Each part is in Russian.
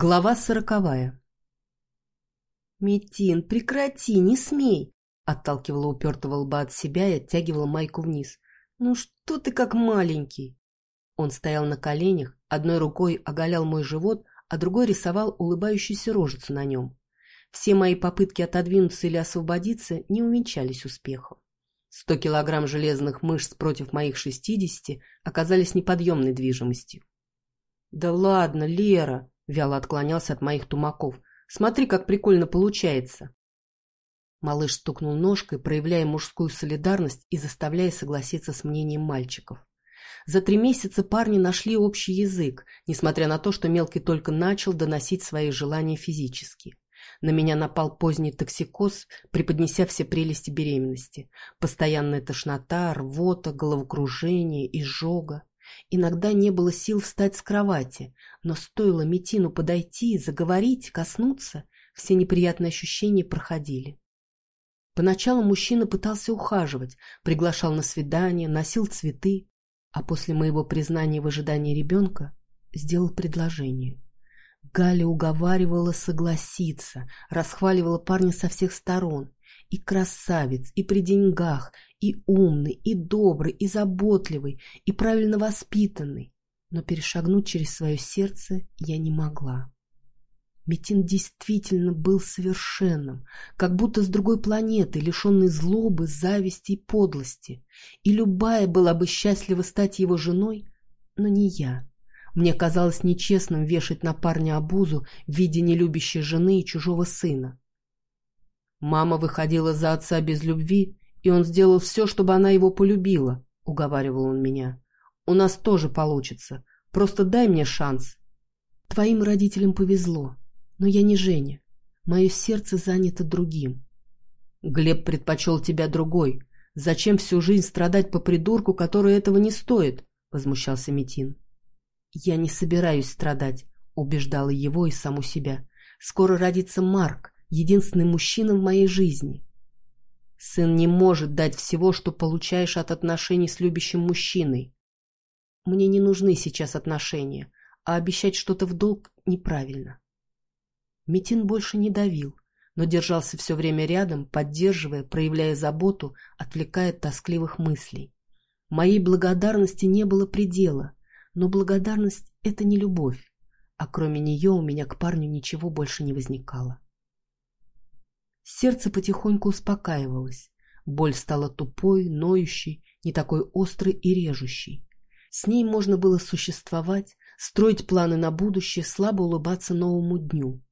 Глава сороковая. «Метин, прекрати, не смей!» Отталкивала упертого лба от себя и оттягивала майку вниз. «Ну что ты как маленький?» Он стоял на коленях, одной рукой оголял мой живот, а другой рисовал улыбающуюся рожицу на нем. Все мои попытки отодвинуться или освободиться не увенчались успехом. Сто килограмм железных мышц против моих шестидесяти оказались неподъемной движимостью. «Да ладно, Лера!» Вяло отклонялся от моих тумаков. «Смотри, как прикольно получается!» Малыш стукнул ножкой, проявляя мужскую солидарность и заставляя согласиться с мнением мальчиков. За три месяца парни нашли общий язык, несмотря на то, что мелкий только начал доносить свои желания физически. На меня напал поздний токсикоз, преподнеся все прелести беременности. Постоянная тошнота, рвота, головокружение, изжога. Иногда не было сил встать с кровати, но стоило Метину подойти, заговорить, коснуться, все неприятные ощущения проходили. Поначалу мужчина пытался ухаживать, приглашал на свидание, носил цветы, а после моего признания в ожидании ребенка сделал предложение. Галя уговаривала согласиться, расхваливала парня со всех сторон. И красавец, и при деньгах, и умный, и добрый, и заботливый, и правильно воспитанный. Но перешагнуть через свое сердце я не могла. Метин действительно был совершенным, как будто с другой планеты, лишенный злобы, зависти и подлости. И любая была бы счастлива стать его женой, но не я. Мне казалось нечестным вешать на парня обузу в виде нелюбящей жены и чужого сына. Мама выходила за отца без любви и он сделал все, чтобы она его полюбила, — уговаривал он меня. У нас тоже получится. Просто дай мне шанс. Твоим родителям повезло, но я не Женя. Мое сердце занято другим. Глеб предпочел тебя другой. Зачем всю жизнь страдать по придурку, который этого не стоит? — возмущался Митин. Я не собираюсь страдать, — убеждала его и саму себя. Скоро родится Марк, единственный мужчина в моей жизни. Сын не может дать всего, что получаешь от отношений с любящим мужчиной. Мне не нужны сейчас отношения, а обещать что-то в долг неправильно. Митин больше не давил, но держался все время рядом, поддерживая, проявляя заботу, отвлекая от тоскливых мыслей. Моей благодарности не было предела, но благодарность — это не любовь, а кроме нее у меня к парню ничего больше не возникало. Сердце потихоньку успокаивалось. Боль стала тупой, ноющей, не такой острой и режущей. С ней можно было существовать, строить планы на будущее, слабо улыбаться новому дню.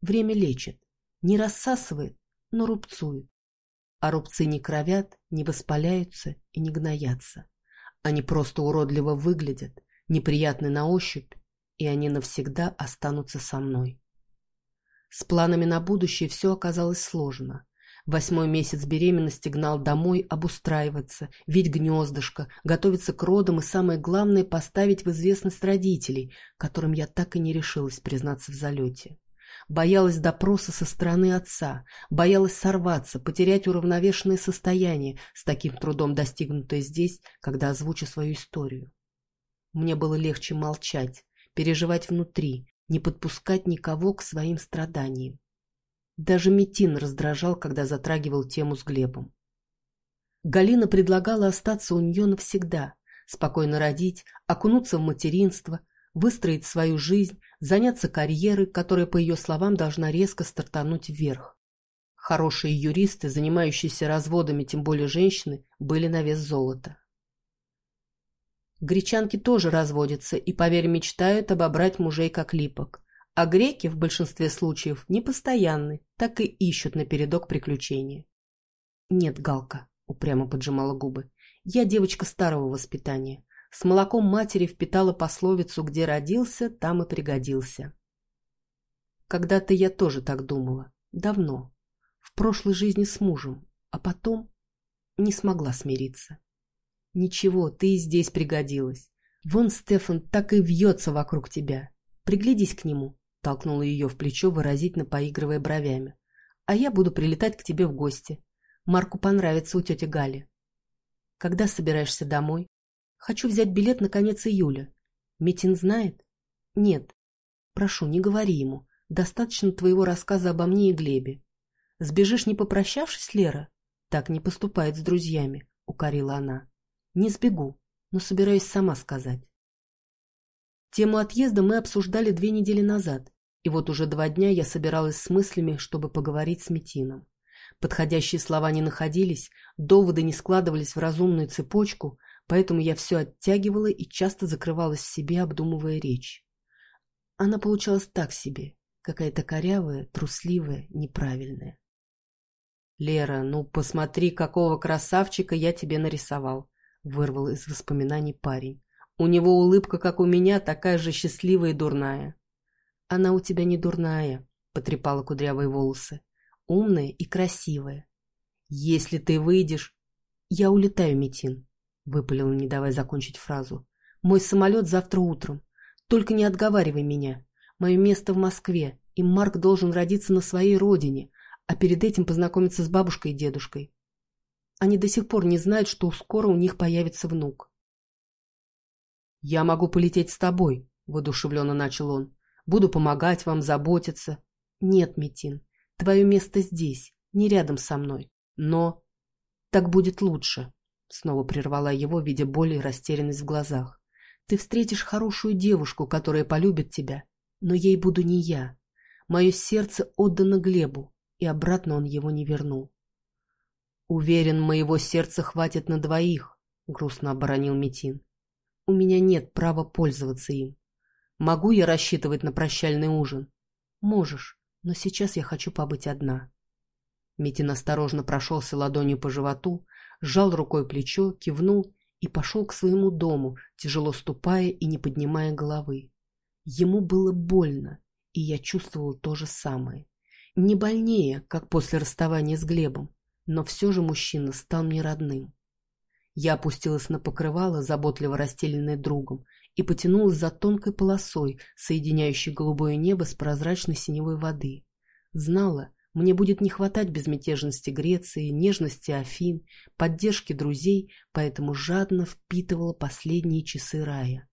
Время лечит, не рассасывает, но рубцует. А рубцы не кровят, не воспаляются и не гноятся. Они просто уродливо выглядят, неприятны на ощупь, и они навсегда останутся со мной. С планами на будущее все оказалось сложно. Восьмой месяц беременности гнал домой обустраиваться, видеть гнездышко, готовиться к родам и, самое главное, поставить в известность родителей, которым я так и не решилась признаться в залете. Боялась допроса со стороны отца, боялась сорваться, потерять уравновешенное состояние, с таким трудом достигнутое здесь, когда озвучу свою историю. Мне было легче молчать, переживать внутри, не подпускать никого к своим страданиям. Даже Метин раздражал, когда затрагивал тему с Глебом. Галина предлагала остаться у нее навсегда, спокойно родить, окунуться в материнство, выстроить свою жизнь, заняться карьерой, которая, по ее словам, должна резко стартануть вверх. Хорошие юристы, занимающиеся разводами, тем более женщины, были на вес золота. Гречанки тоже разводятся и, поверь, мечтают обобрать мужей как липок. А греки в большинстве случаев непостоянны, так и ищут напередок приключения. «Нет, Галка», — упрямо поджимала губы, — «я девочка старого воспитания. С молоком матери впитала пословицу «где родился, там и пригодился». Когда-то я тоже так думала. Давно. В прошлой жизни с мужем. А потом не смогла смириться. Ничего, ты и здесь пригодилась. Вон Стефан так и вьется вокруг тебя. Приглядись к нему, толкнула ее в плечо, выразительно поигрывая бровями. А я буду прилетать к тебе в гости. Марку понравится у тети Гали. Когда собираешься домой? Хочу взять билет на конец июля. Митин знает? Нет. Прошу, не говори ему. Достаточно твоего рассказа обо мне и Глебе. Сбежишь, не попрощавшись, Лера? Так не поступает с друзьями, — укорила она. Не сбегу, но собираюсь сама сказать. Тему отъезда мы обсуждали две недели назад, и вот уже два дня я собиралась с мыслями, чтобы поговорить с Метином. Подходящие слова не находились, доводы не складывались в разумную цепочку, поэтому я все оттягивала и часто закрывалась в себе, обдумывая речь. Она получалась так себе, какая-то корявая, трусливая, неправильная. «Лера, ну посмотри, какого красавчика я тебе нарисовал!» — вырвал из воспоминаний парень. «У него улыбка, как у меня, такая же счастливая и дурная». «Она у тебя не дурная», — потрепала кудрявые волосы. «Умная и красивая». «Если ты выйдешь...» «Я улетаю, Митин», — выпалила, не давая закончить фразу. «Мой самолет завтра утром. Только не отговаривай меня. Мое место в Москве, и Марк должен родиться на своей родине, а перед этим познакомиться с бабушкой и дедушкой. Они до сих пор не знают, что скоро у них появится внук. «Я могу полететь с тобой», — воодушевленно начал он. «Буду помогать вам, заботиться». «Нет, Митин, твое место здесь, не рядом со мной. Но так будет лучше», — снова прервала его, видя боль и растерянность в глазах. «Ты встретишь хорошую девушку, которая полюбит тебя, но ей буду не я. Мое сердце отдано Глебу, и обратно он его не вернул. «Уверен, моего сердца хватит на двоих», — грустно оборонил Митин. «У меня нет права пользоваться им. Могу я рассчитывать на прощальный ужин?» «Можешь, но сейчас я хочу побыть одна». Митин осторожно прошелся ладонью по животу, сжал рукой плечо, кивнул и пошел к своему дому, тяжело ступая и не поднимая головы. Ему было больно, и я чувствовал то же самое. Не больнее, как после расставания с Глебом, но все же мужчина стал мне родным. Я опустилась на покрывало, заботливо расстеленное другом, и потянулась за тонкой полосой, соединяющей голубое небо с прозрачной синевой воды. Знала, мне будет не хватать безмятежности Греции, нежности Афин, поддержки друзей, поэтому жадно впитывала последние часы рая.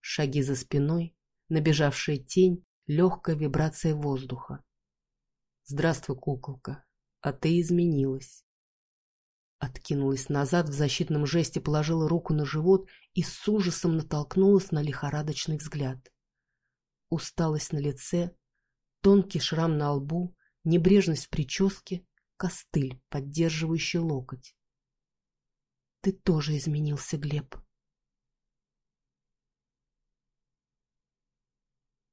Шаги за спиной, набежавшая тень, легкая вибрация воздуха. «Здравствуй, куколка, а ты изменилась». Откинулась назад, в защитном жесте положила руку на живот и с ужасом натолкнулась на лихорадочный взгляд. Усталость на лице, тонкий шрам на лбу, небрежность в прическе, костыль, поддерживающий локоть. «Ты тоже изменился, Глеб»,